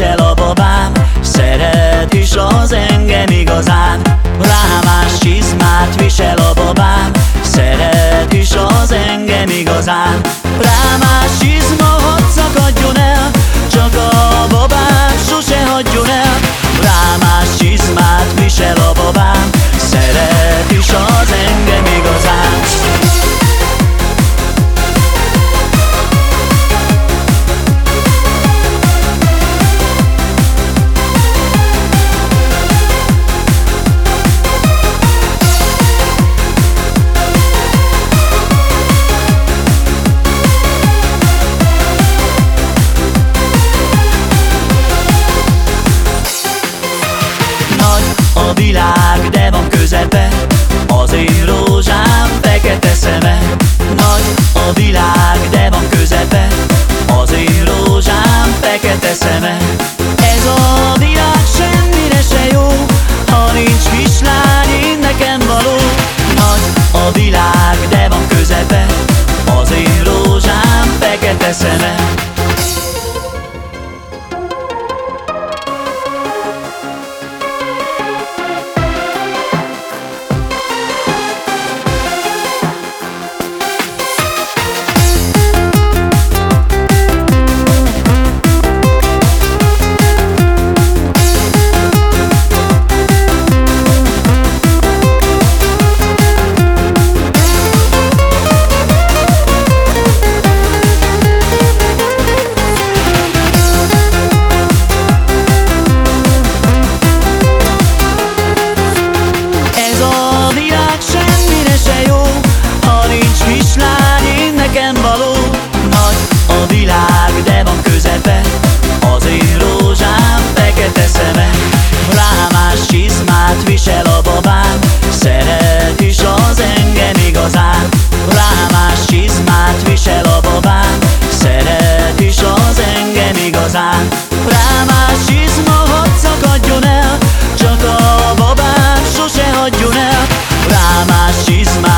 el a babám. Szeret is az engem igazán. Rámás csizmát visel a babám. Szeret is az engem igazán. világ, de van közepe. Az én rózsám, fekete szeme. Nagy hátán Rámás izmahat szakadjon el Csak a babám sose hagyjon el. Rámás izmát